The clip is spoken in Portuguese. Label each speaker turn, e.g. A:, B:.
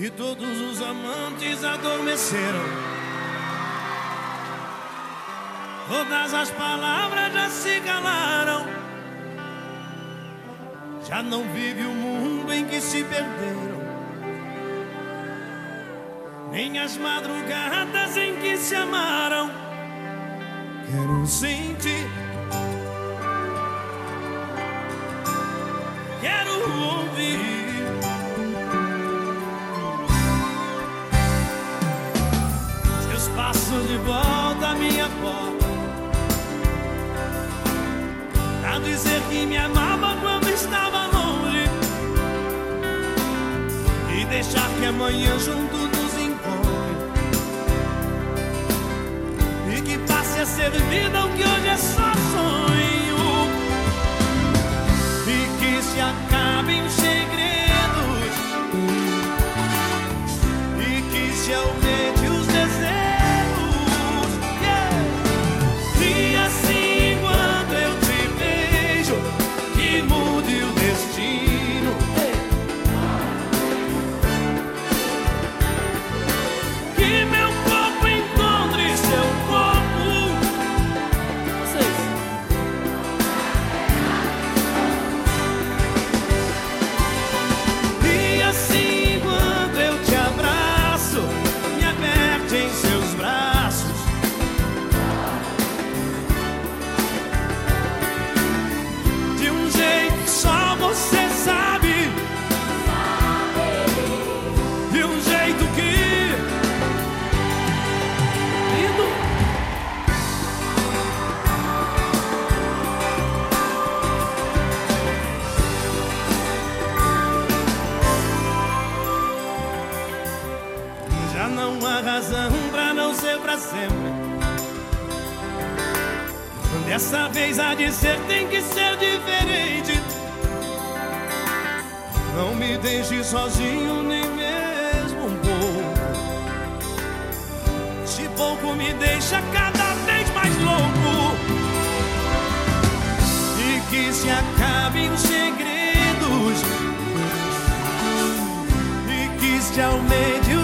A: E todos os amantes adormeceram. Todas as palavras já se calaram. Já não vive o mundo em que se perderam. Nem as madrugadas em que se amaram. Quero sentir. Quero ouvir. Dizer que me amava quando estava longe. E deixar que amanhã junto nos encontre. E que passe a ser vida o que hoje é só sonho. E que se acabem os sempre. Dessa vez há de ser, tem que ser diferente. Não me deixe sozinho, nem mesmo um pouco. Se pouco me deixa cada vez mais louco. E que se acabem os segredos. E que se aumente